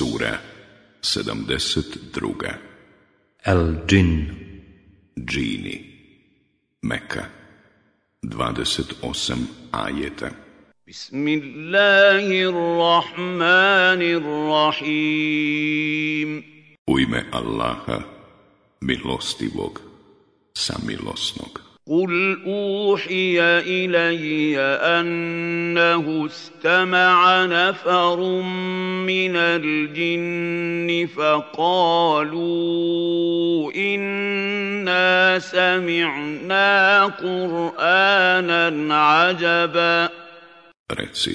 Sura 72. El-Džin Džini. Meka 28 ajeta. Bismillahirrahmanirrahim. U ime Allaha, milostivog, samilosnog. قل اوحي الي انه استمع نفر من الجن فقالوا انا سمعنا قرانا عجبا Reci,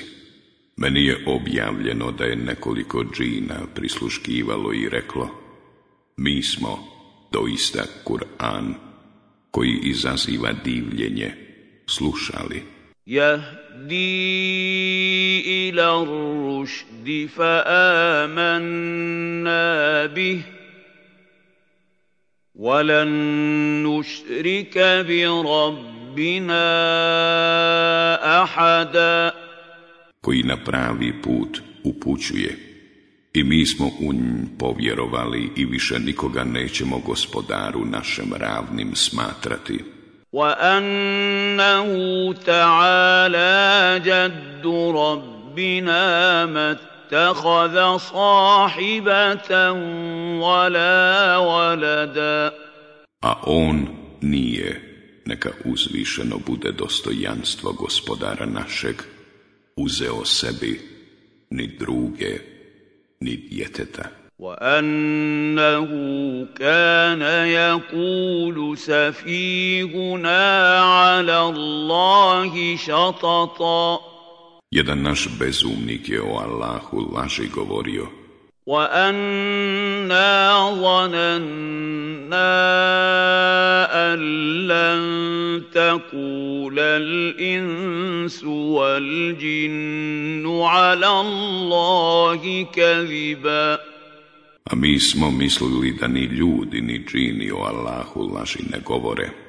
meni je objavljeno da je nekoliko džina prisluškivalo i reklo, mi smo doista Kur'an koji izaziva divljenje, slušali. يهدي الى الرشد فامنا به ولن نشرك بربنا احدا koji na pravi put upućuje i mi smo u nj povjerovali i više nikoga nećemo gospodaru našem ravnim smatrati. وأنه تعالى جد ربنا ما اتخذ صاحبة ولا ولدا A on nije, neka uzvišeno bude dostojanstvo gospodara našeg, uzeo sebi ni druge, ni djeteta. وأنه كان يقول سفيهنا على الله شططا Jedan naš bezumnik je o Allahu laži govorio, وأنا ظننا أن لن تقول الإنس والجن على الله كذبا a mi smo mislili da ni ljudi ni džini o Allahu laži ne govore.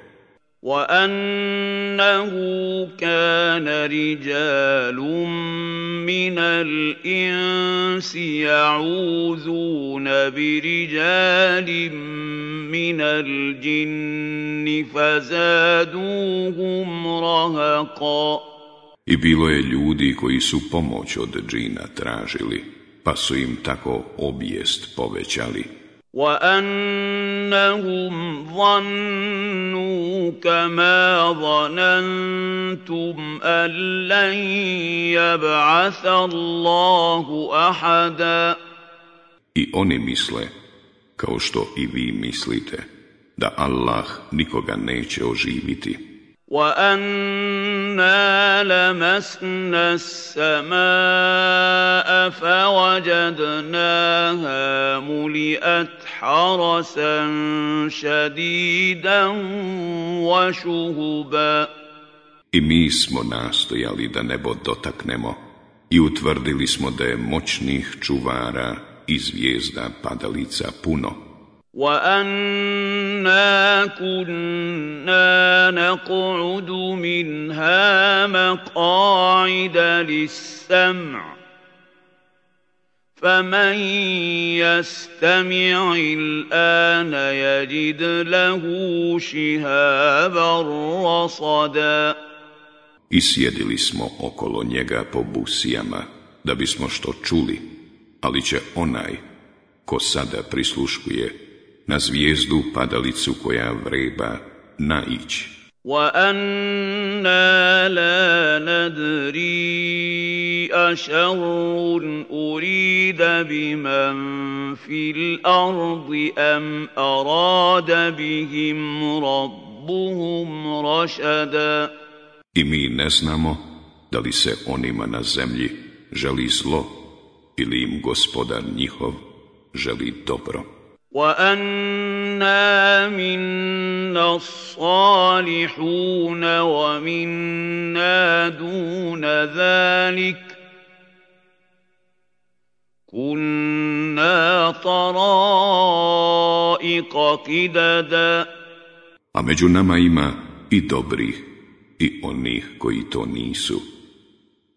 وأنه كان رجال من الإنس يعوذون برجال من الجن فزادوهم رهقا I bilo je ljudi koji su pomoć od džina tražili, pa su im tako obijest povećali. وأنهم ظنوا كما ظننتم أن لن يبعث الله أحدا I oni misle, kao što i vi mislite, da Allah nikoga neće oživiti. وأنا لمسنا السماء فوجدناها ملئت حرسا شديدا وشهبا I mi smo nastojali da nebo dotaknemo i utvrdili smo da je moćnih čuvara i zvijezda padalica puno. وأنا كنا نقعد منها مقاعد للسمع فمن يستمع الآن يجد له شهابا رصدا I sjedili smo okolo njega po busijama, da bismo što čuli, ali će onaj, ko sada prisluškuje, na zvijezdu padalicu koja vreba naići. وأنا لا ندري أشر أريد بمن في الأرض أم أراد بهم ربهم رشدا I mi ne znamo da li se onima na zemlji želi zlo ili im gospodar njihov želi dobro. وأنا منا الصالحون ومنا دون ذلك كنا طرائق قددا A među nama ima i dobrih i onih koji to nisu.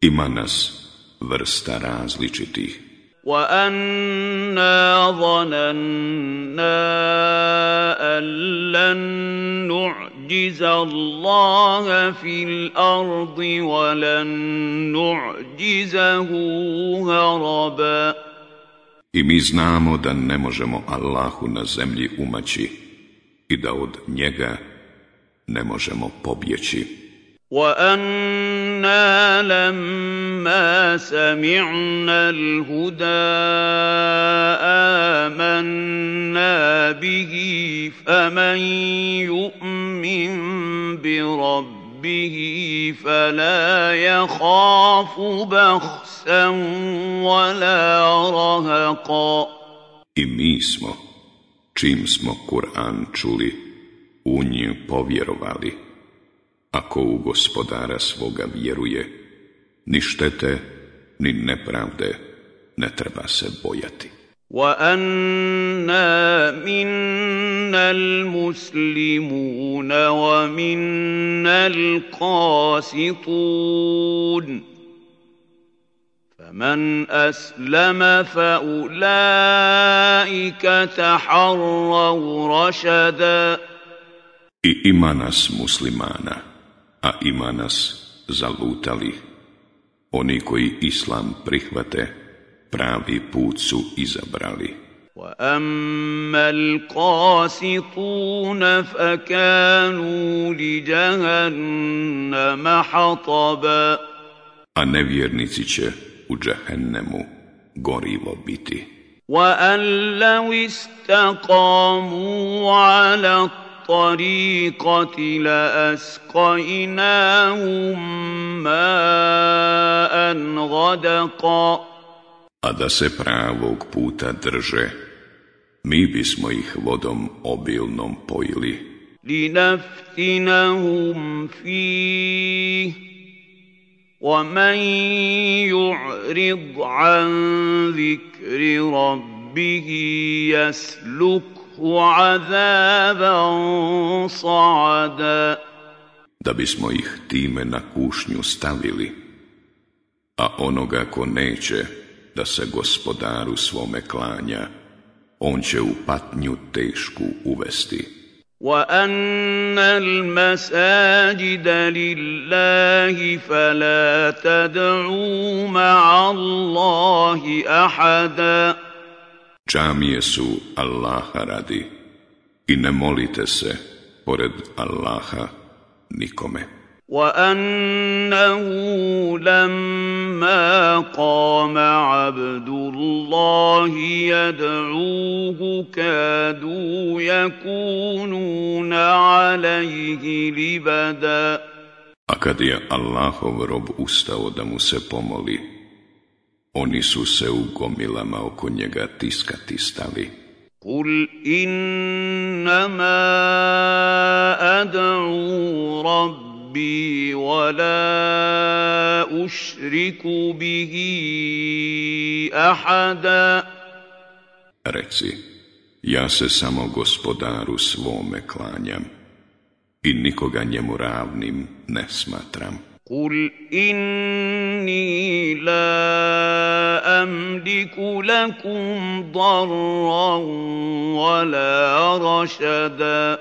Ima nas vrsta različitih. وأنا ظننا أن لن نعجز الله في الأرض ولن نعجزه هربا I mi znamo da ne možemo Allahu na zemlji umaći i da od njega ne možemo pobjeći. وَأَنَّا لَمَّا سَمِعْنَا الْهُدَىٰ آمَنَّا بِهِ فَمَن يُؤْمِن بِرَبِّهِ فَلَا يَخَافُ بَخْسًا وَلَا رَهَقًا smo, čim smo Kur'an čuli, u nju povjerovali. Ako u gospodara svoga vjeruje, ni štete, ni nepravde ne treba se bojati. وَأَنَّا مِنَّا الْمُسْلِمُونَ وَمِنَّا الْقَاسِطُونَ فَمَنْ أَسْلَمَ فَأُولَئِكَ تَحَرَّوْا رَشَدًا I ima nas muslimana, a ima nas zalutali. Oni koji islam prihvate, pravi put su izabrali. وَأَمَّا الْقَاسِطُونَ فَكَانُوا لِجَهَنَّمَ حَطَبًا A nevjernici će u džehennemu gorivo biti. وَأَن لَّوْ اسْتَقَامُوا عَلَى الطَّرِيقَةِ لَأَسْقَيْنَاهُم مَّاءً غَدَقًا A da se pravog puta drže, mi bismo ih vodom obilnom pojili, لنفتنهم فيه ومن يعرض عن ذكر ربه يسلكه عذابا صعدا da bismo ih time na kušnju stavili, a onoga ko neće da se gospodaru svome klanja, on će u patnju tešku uvesti. وأن المساجد لله فلا تدعوا مع الله أحدا Džamije su Allaha radi i ne molite se pored Allaha nikome. وأنه لما قام عبد الله يدعوه كادوا يكونون عليه لبدا A kad je Allahov rob ustao da mu se pomoli, oni su se u gomilama oko njega tiskati stali. Kul innama ad'u rabbi wa la ušriku bihi ahada. Reci, ja se samo gospodaru svome klanjam i nikoga njemu ravnim ne smatram. Kul inni la أملك لكم ضرا ولا رشدا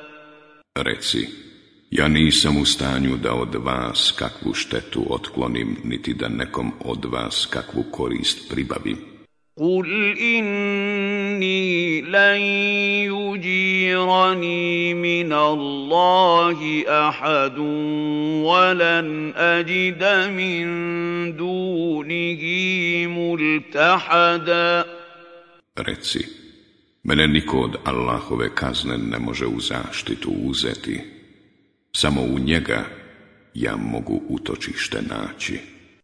Reci, ja nisam u stanju da od vas kakvu štetu otklonim, niti da nekom od vas kakvu korist pribavim. قل إني لن يجيرني من الله أحد ولن أجد من دونه ملتحدا Reci, mene niko od Allahove kazne ne može u zaštitu uzeti. Samo u njega ja mogu utočište naći.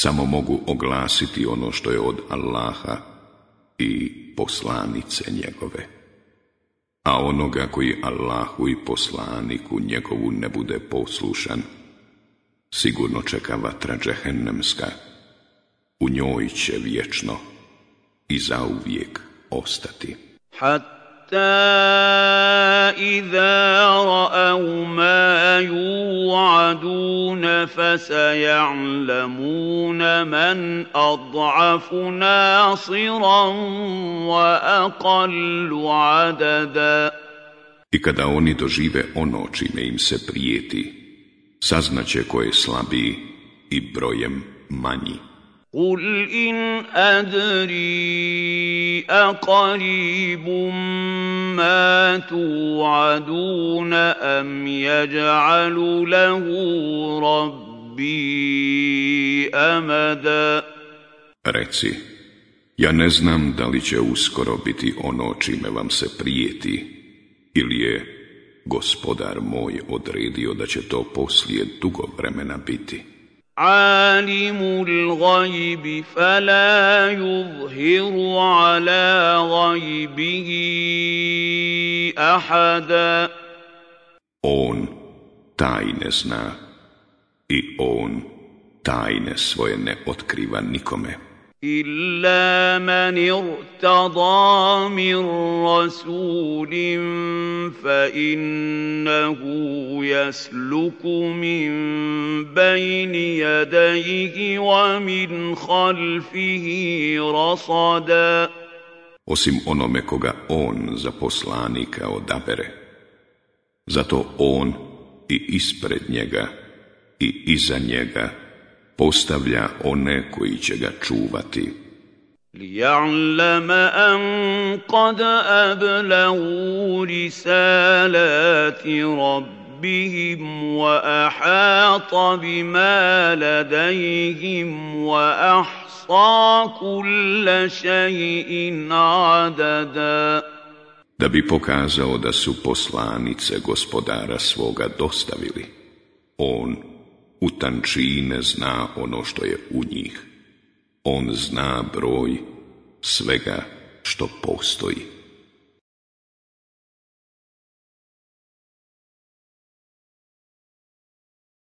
Samo mogu oglasiti ono što je od Allaha i poslanice njegove. A onoga koji Allahu i poslaniku njegovu ne bude poslušan, sigurno čeka vatra džehennemska, u njoj će vječno i zauvijek ostati. إذا رأوا ما يوعدون فسيعلمون من أضعف ناصرا وأقل عددا I kada oni dožive ono čime im se prijeti, saznaće ko je slabiji i brojem manji. قل إن أدري أقريب ما توعدون أم يجعل له ربي أمدا Reci, ja ne znam da li će uskoro biti ono čime vam se prijeti, ili je gospodar moj odredio da će to poslije dugo vremena biti. عالم الغيب فلا يظهر على غيبه احدا On tajne zna i on tajne svoje ne otkriva nikome. إلا من ارتضى من رسول فإنه يسلك من بين يديه ومن خلفه رصدا Osim onome koga on za poslanika odabere. Zato on i ispred njega i iza njega postavlja one koji će ga čuvati. ليعلم أن قد أبلغوا رسالات ربهم وأحاط بما لديهم وأحصى كل شيء عددا Da bi pokazao da su poslanice gospodara svoga dostavili, on u tančine zna ono što je u njih. On zna broj svega što postoji.